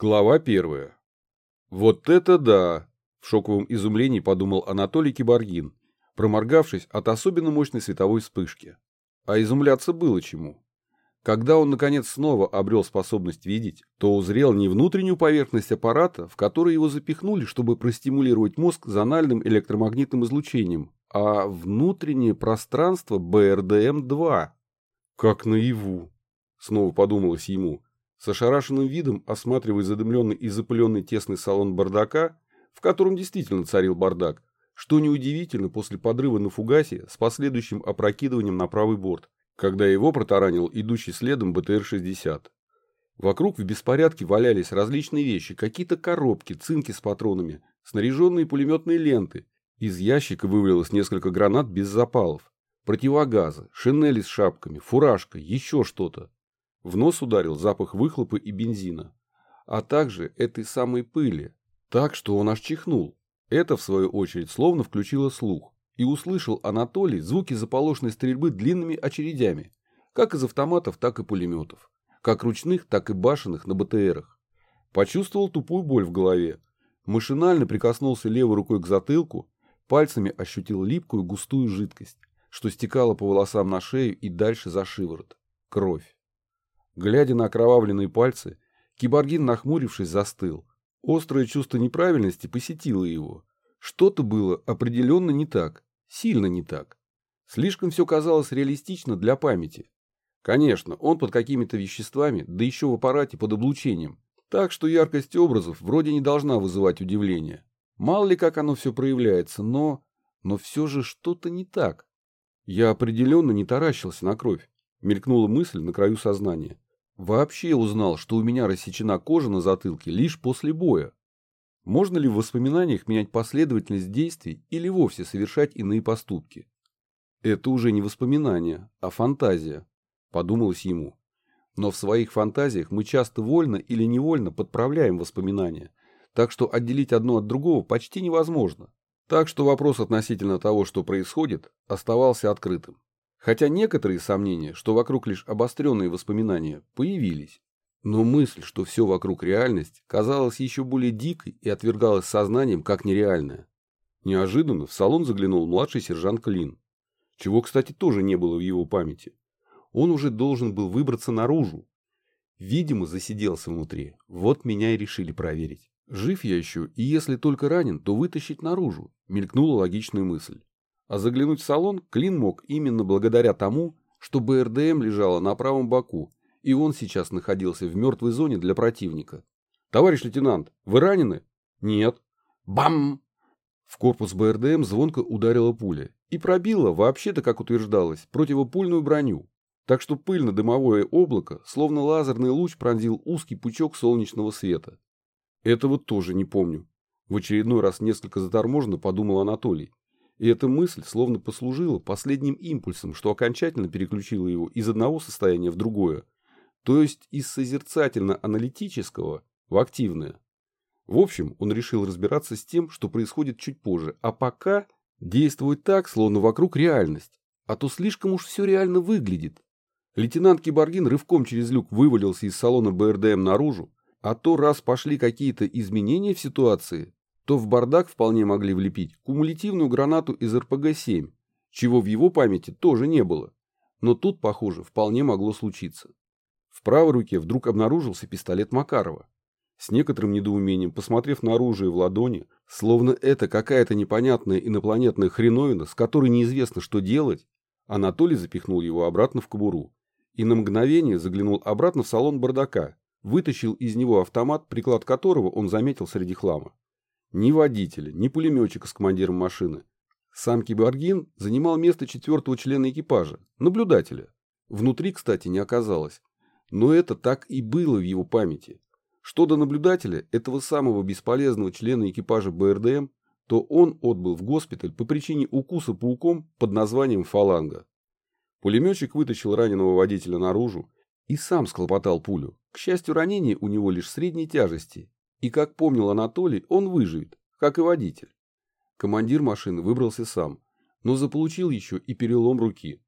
Глава первая. Вот это да! В шоковом изумлении подумал Анатолий Киборгин, проморгавшись от особенно мощной световой вспышки. А изумляться было чему. Когда он, наконец, снова обрел способность видеть, то узрел не внутреннюю поверхность аппарата, в который его запихнули, чтобы простимулировать мозг зональным электромагнитным излучением, а внутреннее пространство БРДМ-2. Как наяву, снова подумалось ему, с ошарашенным видом осматривая задымленный и запыленный тесный салон бардака, в котором действительно царил бардак, что неудивительно после подрыва на фугасе с последующим опрокидыванием на правый борт, когда его протаранил идущий следом БТР-60. Вокруг в беспорядке валялись различные вещи, какие-то коробки, цинки с патронами, снаряженные пулеметные ленты. Из ящика вывалилось несколько гранат без запалов, противогазы, шинели с шапками, фуражка, еще что-то. В нос ударил запах выхлопа и бензина, а также этой самой пыли, так что он аж чихнул. Это, в свою очередь, словно включило слух, и услышал Анатолий звуки заполошенной стрельбы длинными очередями, как из автоматов, так и пулеметов, как ручных, так и башенных на БТРах. Почувствовал тупую боль в голове, машинально прикоснулся левой рукой к затылку, пальцами ощутил липкую густую жидкость, что стекала по волосам на шею и дальше за шиворот. Кровь. Глядя на окровавленные пальцы, киборгин, нахмурившись, застыл. Острое чувство неправильности посетило его. Что-то было определенно не так, сильно не так. Слишком все казалось реалистично для памяти. Конечно, он под какими-то веществами, да еще в аппарате под облучением. Так что яркость образов вроде не должна вызывать удивления. Мало ли как оно все проявляется, но... Но все же что-то не так. Я определенно не таращился на кровь. Мелькнула мысль на краю сознания. Вообще узнал, что у меня рассечена кожа на затылке лишь после боя. Можно ли в воспоминаниях менять последовательность действий или вовсе совершать иные поступки? Это уже не воспоминания, а фантазия, подумалось ему. Но в своих фантазиях мы часто вольно или невольно подправляем воспоминания, так что отделить одно от другого почти невозможно. Так что вопрос относительно того, что происходит, оставался открытым. Хотя некоторые сомнения, что вокруг лишь обостренные воспоминания, появились. Но мысль, что все вокруг реальность, казалась еще более дикой и отвергалась сознанием как нереальная. Неожиданно в салон заглянул младший сержант Клин. Чего, кстати, тоже не было в его памяти. Он уже должен был выбраться наружу. Видимо, засиделся внутри. Вот меня и решили проверить. Жив я еще, и если только ранен, то вытащить наружу, мелькнула логичная мысль. А заглянуть в салон Клин мог именно благодаря тому, что БРДМ лежала на правом боку, и он сейчас находился в мертвой зоне для противника. «Товарищ лейтенант, вы ранены?» «Нет». «Бам!» В корпус БРДМ звонко ударила пуля и пробила, вообще-то, как утверждалось, противопульную броню. Так что пыльно-дымовое облако, словно лазерный луч, пронзил узкий пучок солнечного света. Этого тоже не помню. В очередной раз несколько заторможенно подумал Анатолий. И эта мысль словно послужила последним импульсом, что окончательно переключило его из одного состояния в другое, то есть из созерцательно-аналитического в активное. В общем, он решил разбираться с тем, что происходит чуть позже, а пока действовать так, словно вокруг реальность, а то слишком уж все реально выглядит. Лейтенант Киборгин рывком через люк вывалился из салона БРДМ наружу, а то раз пошли какие-то изменения в ситуации, то в бардак вполне могли влепить кумулятивную гранату из РПГ-7, чего в его памяти тоже не было. Но тут, похоже, вполне могло случиться. В правой руке вдруг обнаружился пистолет Макарова. С некоторым недоумением, посмотрев на оружие в ладони, словно это какая-то непонятная инопланетная хреновина, с которой неизвестно, что делать, Анатолий запихнул его обратно в кобуру и на мгновение заглянул обратно в салон бардака, вытащил из него автомат, приклад которого он заметил среди хлама. Ни водителя, ни пулеметчика с командиром машины. Сам киборгин занимал место четвертого члена экипажа, наблюдателя. Внутри, кстати, не оказалось. Но это так и было в его памяти. Что до наблюдателя, этого самого бесполезного члена экипажа БРДМ, то он отбыл в госпиталь по причине укуса пауком под названием фаланга. Пулеметчик вытащил раненого водителя наружу и сам схлопотал пулю. К счастью, ранение у него лишь средней тяжести, и, как помнил Анатолий, он выживет, как и водитель. Командир машины выбрался сам, но заполучил еще и перелом руки.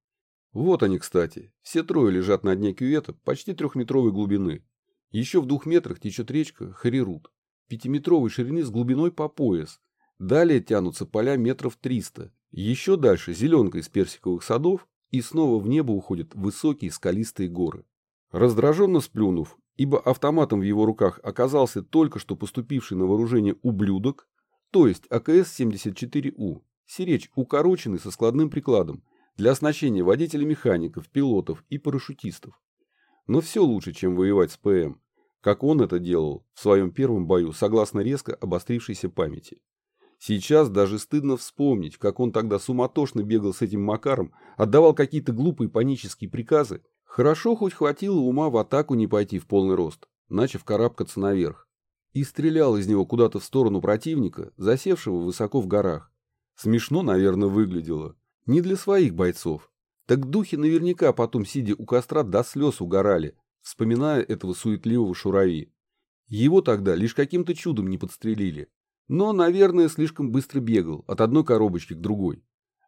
Вот они, кстати, все трое лежат на дне кювета почти трехметровой глубины. Еще в двух метрах течет речка Харирут, пятиметровой ширины с глубиной по пояс. Далее тянутся поля метров триста. Еще дальше зеленка из персиковых садов, и снова в небо уходят высокие скалистые горы. Раздраженно сплюнув, ибо автоматом в его руках оказался только что поступивший на вооружение ублюдок, то есть АКС-74У, сиречь укороченный со складным прикладом для оснащения водителей-механиков, пилотов и парашютистов. Но все лучше, чем воевать с ПМ, как он это делал в своем первом бою, согласно резко обострившейся памяти. Сейчас даже стыдно вспомнить, как он тогда суматошно бегал с этим Макаром, отдавал какие-то глупые панические приказы. Хорошо хоть хватило ума в атаку не пойти в полный рост, начав карабкаться наверх. И стрелял из него куда-то в сторону противника, засевшего высоко в горах. Смешно, наверное, выглядело. Не для своих бойцов. Так духи наверняка потом, сидя у костра, до слез угорали, вспоминая этого суетливого шурави. Его тогда лишь каким-то чудом не подстрелили. Но, наверное, слишком быстро бегал от одной коробочки к другой.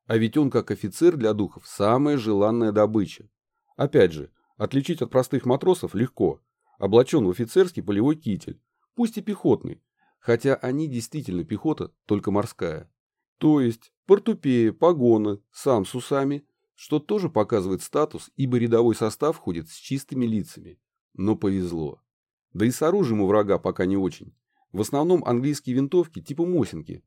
А ведь он, как офицер для духов, самая желанная добыча. Опять же, отличить от простых матросов легко. Облачен в офицерский полевой китель, пусть и пехотный, хотя они действительно пехота, только морская. То есть портупея, погоны, сам с усами, что тоже показывает статус, ибо рядовой состав ходит с чистыми лицами. Но повезло. Да и с оружием у врага пока не очень. В основном английские винтовки типа Мосинки,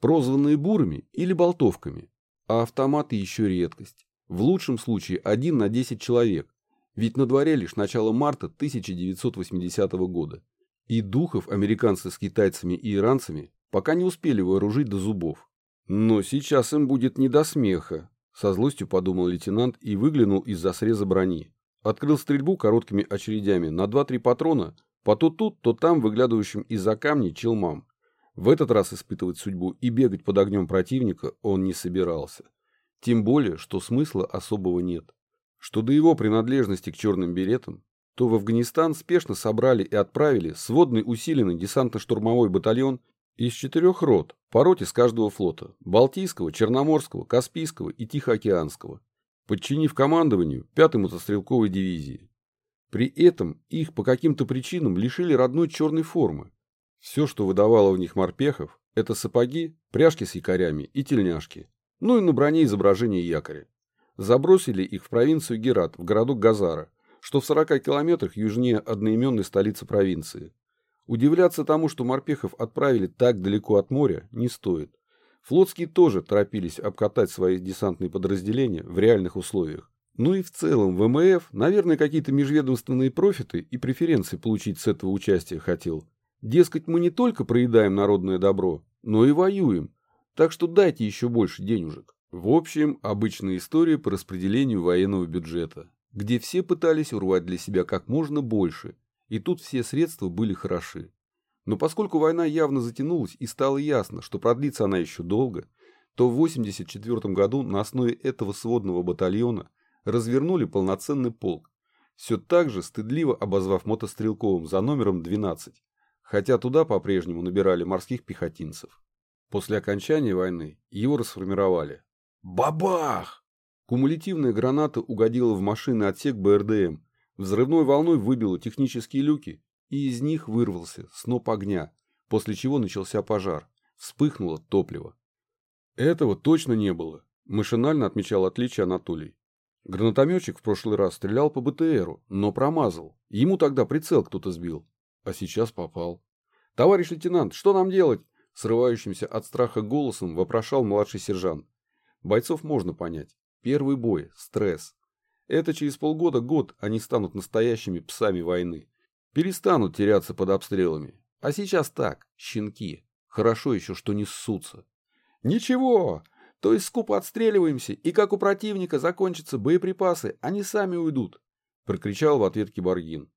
прозванные бурами или болтовками. А автоматы еще редкость. В лучшем случае один на 10 человек. Ведь на дворе лишь начало марта 1980 года. И духов американцы с китайцами и иранцами пока не успели вооружить до зубов. Но сейчас им будет не до смеха, со злостью подумал лейтенант и выглянул из-за среза брони. Открыл стрельбу короткими очередями на 2-3 патрона по то тут, то там выглядывающим из-за камней челмам. В этот раз испытывать судьбу и бегать под огнем противника он не собирался. Тем более, что смысла особого нет. Что до его принадлежности к черным беретам, то в Афганистан спешно собрали и отправили сводный усиленный десантно-штурмовой батальон из четырех рот, по роте с каждого флота – Балтийского, Черноморского, Каспийского и Тихоокеанского, подчинив командованию 5-й мотострелковой дивизии. При этом их по каким-то причинам лишили родной черной формы. Все, что выдавало в них морпехов, это сапоги, пряжки с якорями и тельняшки, ну и на броне изображение якоря. Забросили их в провинцию Герат, в городок Газара, что в 40 километрах южнее одноименной столицы провинции. Удивляться тому, что морпехов отправили так далеко от моря, не стоит. Флотские тоже торопились обкатать свои десантные подразделения в реальных условиях. Ну и в целом ВМФ, наверное, какие-то межведомственные профиты и преференции получить с этого участия хотел. Дескать, мы не только проедаем народное добро, но и воюем, так что дайте еще больше денежек. В общем, обычная история по распределению военного бюджета, где все пытались урвать для себя как можно больше, и тут все средства были хороши. Но поскольку война явно затянулась и стало ясно, что продлится она еще долго, то в 1984 году на основе этого сводного батальона развернули полноценный полк, все так же стыдливо обозвав мотострелковым за номером 12, хотя туда по-прежнему набирали морских пехотинцев. После окончания войны его расформировали. Бабах! Кумулятивная граната угодила в машинный отсек БРДМ, Взрывной волной выбило технические люки, и из них вырвался сноп огня, после чего начался пожар. Вспыхнуло топливо. Этого точно не было, машинально отмечал отличие Анатолий. Гранатометчик в прошлый раз стрелял по БТРу, но промазал. Ему тогда прицел кто-то сбил, а сейчас попал. «Товарищ лейтенант, что нам делать?» Срывающимся от страха голосом вопрошал младший сержант. Бойцов можно понять. Первый бой, стресс. Это через полгода-год они станут настоящими псами войны. Перестанут теряться под обстрелами. А сейчас так, щенки. Хорошо еще, что не ссутся. Ничего, то есть скупо отстреливаемся, и как у противника закончатся боеприпасы, они сами уйдут, прокричал в ответ Киборгин.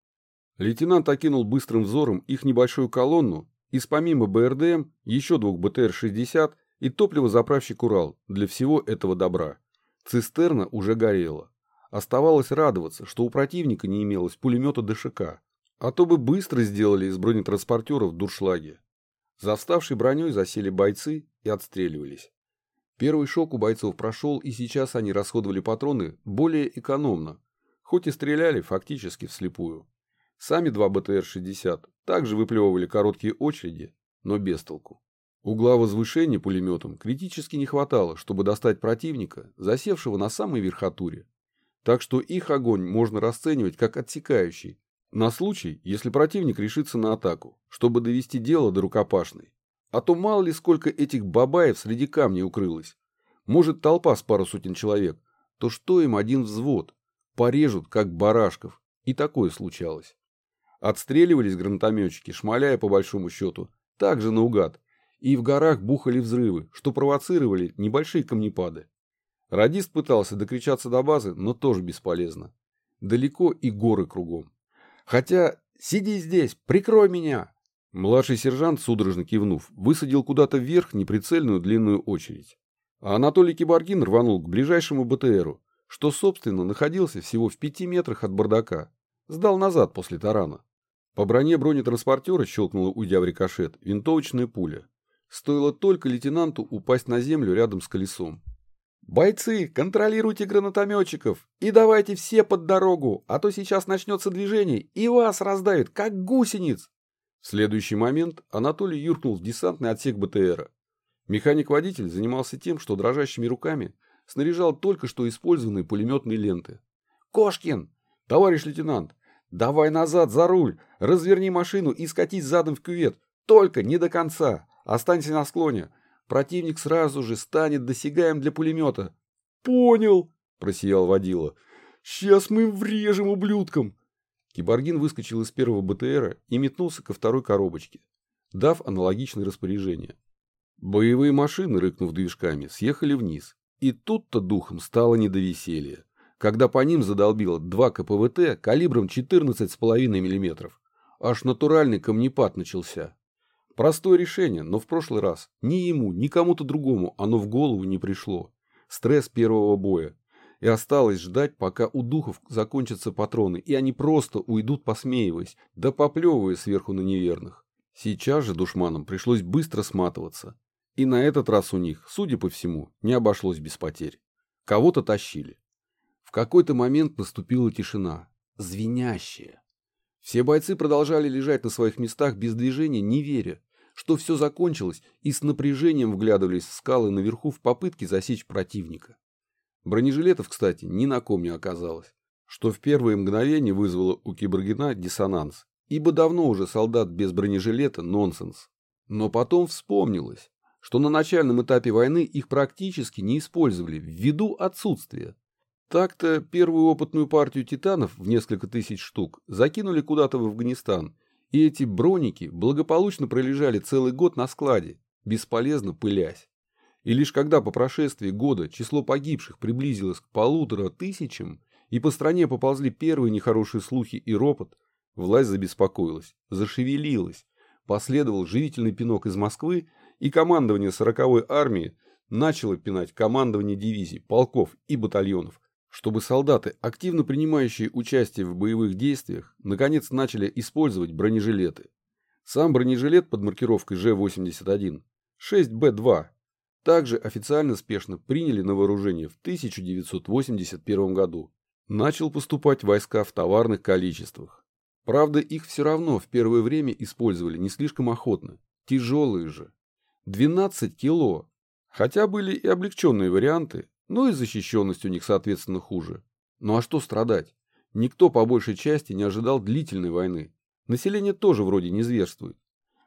Лейтенант окинул быстрым взором их небольшую колонну из помимо БРДМ еще двух БТР-60 и топливозаправщик «Урал» для всего этого добра. Цистерна уже горела. Оставалось радоваться, что у противника не имелось пулемета ДШК, а то бы быстро сделали из бронетранспортеров дуршлаги. За вставшей броней засели бойцы и отстреливались. Первый шок у бойцов прошел, и сейчас они расходовали патроны более экономно, хоть и стреляли фактически вслепую. Сами два БТР-60 также выплевывали короткие очереди, но без толку. Угла возвышения пулеметом критически не хватало, чтобы достать противника, засевшего на самой верхотуре. Так что их огонь можно расценивать как отсекающий, на случай, если противник решится на атаку, чтобы довести дело до рукопашной. А то мало ли сколько этих бабаев среди камней укрылось. Может толпа с пару сотен человек, то что им один взвод? Порежут, как барашков. И такое случалось. Отстреливались гранатометчики, шмаляя по большому счету, также наугад. И в горах бухали взрывы, что провоцировали небольшие камнепады. Радист пытался докричаться до базы, но тоже бесполезно. Далеко и горы кругом. Хотя «Сиди здесь, прикрой меня!» Младший сержант, судорожно кивнув, высадил куда-то вверх неприцельную длинную очередь. А Анатолий Киборгин рванул к ближайшему БТРу, что, собственно, находился всего в пяти метрах от бардака. Сдал назад после тарана. По броне бронетранспортера щелкнула, уйдя в рикошет, винтовочная пуля. Стоило только лейтенанту упасть на землю рядом с колесом. «Бойцы, контролируйте гранатометчиков и давайте все под дорогу, а то сейчас начнется движение и вас раздавит, как гусениц!» В следующий момент Анатолий юркнул в десантный отсек БТРа. Механик-водитель занимался тем, что дрожащими руками снаряжал только что использованные пулеметные ленты. «Кошкин! Товарищ лейтенант! Давай назад за руль, разверни машину и скатись задом в кювет. Только не до конца. Останься на склоне. Противник сразу же станет досягаем для пулемета. «Понял!» – просиял водила. «Сейчас мы врежем ублюдкам!» Киборгин выскочил из первого БТРа и метнулся ко второй коробочке, дав аналогичное распоряжение. Боевые машины, рыкнув движками, съехали вниз. И тут-то духом стало не до веселья, когда по ним задолбило два КПВТ калибром 14,5 мм. Аж натуральный камнепад начался. Простое решение, но в прошлый раз ни ему, ни кому-то другому оно в голову не пришло. Стресс первого боя. И осталось ждать, пока у духов закончатся патроны, и они просто уйдут посмеиваясь, да поплевывая сверху на неверных. Сейчас же душманам пришлось быстро сматываться. И на этот раз у них, судя по всему, не обошлось без потерь. Кого-то тащили. Какой-то момент наступила тишина. Звенящая. Все бойцы продолжали лежать на своих местах без движения, не веря, что все закончилось, и с напряжением вглядывались в скалы наверху в попытке засечь противника. Бронежилетов, кстати, ни на ком не оказалось, что в первые мгновения вызвало у Киборгина диссонанс, ибо давно уже солдат без бронежилета – нонсенс. Но потом вспомнилось, что на начальном этапе войны их практически не использовали ввиду отсутствия так-то первую опытную партию титанов в несколько тысяч штук закинули куда-то в Афганистан, и эти броники благополучно пролежали целый год на складе, бесполезно пылясь. И лишь когда по прошествии года число погибших приблизилось к полутора тысячам, и по стране поползли первые нехорошие слухи и ропот, власть забеспокоилась, зашевелилась, последовал живительный пинок из Москвы, и командование 40-й армии начало пинать командование дивизий, полков и батальонов, чтобы солдаты, активно принимающие участие в боевых действиях, наконец начали использовать бронежилеты. Сам бронежилет под маркировкой Ж-81 6Б2 также официально спешно приняли на вооружение в 1981 году. Начал поступать войска в товарных количествах. Правда, их все равно в первое время использовали не слишком охотно. Тяжелые же. 12 кило. Хотя были и облегченные варианты, ну и защищенность у них, соответственно, хуже. Ну а что страдать? Никто по большей части не ожидал длительной войны. Население тоже вроде не зверствует.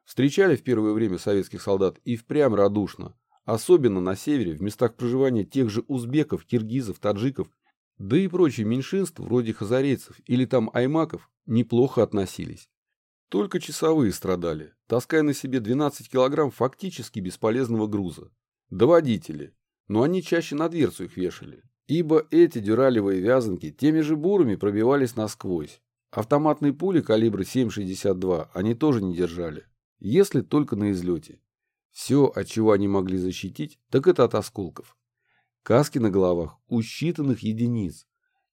Встречали в первое время советских солдат и впрямь радушно, особенно на севере, в местах проживания тех же узбеков, киргизов, таджиков, да и прочие меньшинств, вроде хазарейцев или там аймаков, неплохо относились. Только часовые страдали, таская на себе 12 килограмм фактически бесполезного груза. Да водители, но они чаще на дверцу их вешали, ибо эти дюралевые вязанки теми же бурами пробивались насквозь. Автоматные пули калибра 7,62 они тоже не держали, если только на излете. Все, от чего они могли защитить, так это от осколков. Каски на головах у считанных единиц.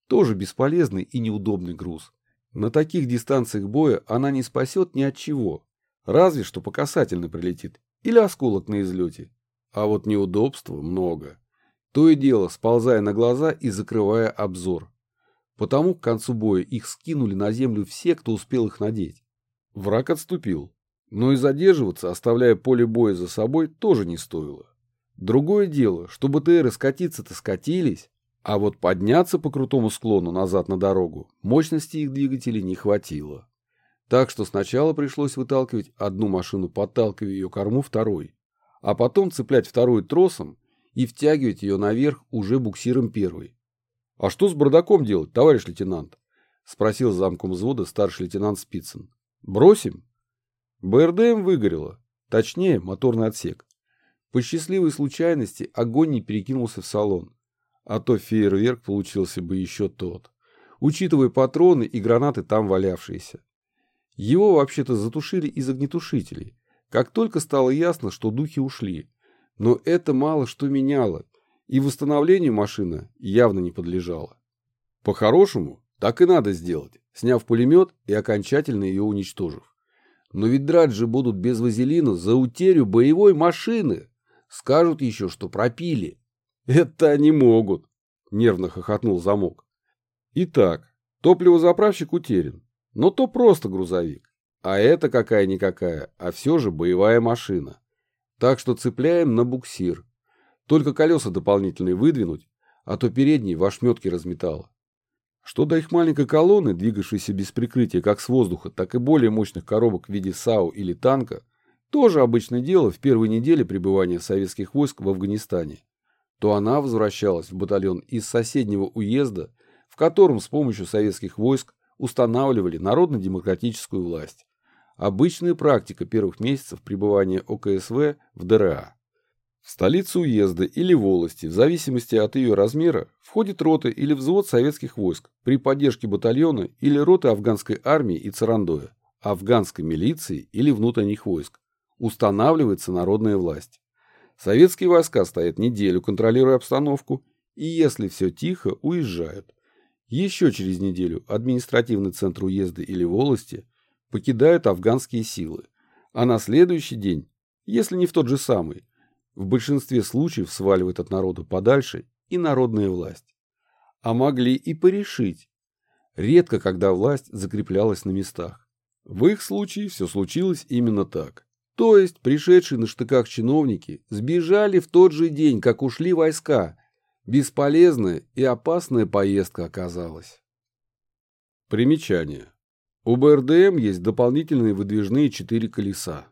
Тоже бесполезный и неудобный груз. На таких дистанциях боя она не спасет ни от чего. Разве что по касательной прилетит. Или осколок на излете. А вот неудобства много. То и дело, сползая на глаза и закрывая обзор. Потому к концу боя их скинули на землю все, кто успел их надеть. Враг отступил. Но и задерживаться, оставляя поле боя за собой, тоже не стоило. Другое дело, что БТРы скатиться-то скатились, а вот подняться по крутому склону назад на дорогу мощности их двигателей не хватило. Так что сначала пришлось выталкивать одну машину, подталкивая ее корму второй, а потом цеплять вторую тросом и втягивать ее наверх уже буксиром первой. «А что с бардаком делать, товарищ лейтенант?» — спросил замком взвода старший лейтенант Спицын. «Бросим?» БРДМ выгорело, точнее, моторный отсек. По счастливой случайности огонь не перекинулся в салон, а то фейерверк получился бы еще тот, учитывая патроны и гранаты там валявшиеся. Его вообще-то затушили из огнетушителей, как только стало ясно, что духи ушли. Но это мало что меняло, и восстановлению машина явно не подлежала. По-хорошему, так и надо сделать, сняв пулемет и окончательно ее уничтожив. Но ведь драть же будут без вазелина за утерю боевой машины. Скажут еще, что пропили. Это они могут, нервно хохотнул замок. Итак, топливозаправщик утерян, но то просто грузовик. А это какая-никакая, а все же боевая машина. Так что цепляем на буксир. Только колеса дополнительные выдвинуть, а то передние в ошметке разметало. Что до их маленькой колонны, двигавшейся без прикрытия как с воздуха, так и более мощных коробок в виде САУ или танка, тоже обычное дело в первой неделе пребывания советских войск в Афганистане, то она возвращалась в батальон из соседнего уезда, в котором с помощью советских войск устанавливали народно-демократическую власть. Обычная практика первых месяцев пребывания ОКСВ в ДРА. В столицу уезда или волости, в зависимости от ее размера, входит рота или взвод советских войск при поддержке батальона или роты афганской армии и царандоя, афганской милиции или внутренних войск. Устанавливается народная власть. Советские войска стоят неделю, контролируя обстановку, и если все тихо, уезжают. Еще через неделю административный центр уезда или волости покидают афганские силы, а на следующий день, если не в тот же самый, в большинстве случаев сваливает от народа подальше и народная власть. А могли и порешить. Редко, когда власть закреплялась на местах. В их случае все случилось именно так. То есть пришедшие на штыках чиновники сбежали в тот же день, как ушли войска. Бесполезная и опасная поездка оказалась. Примечание. У БРДМ есть дополнительные выдвижные четыре колеса.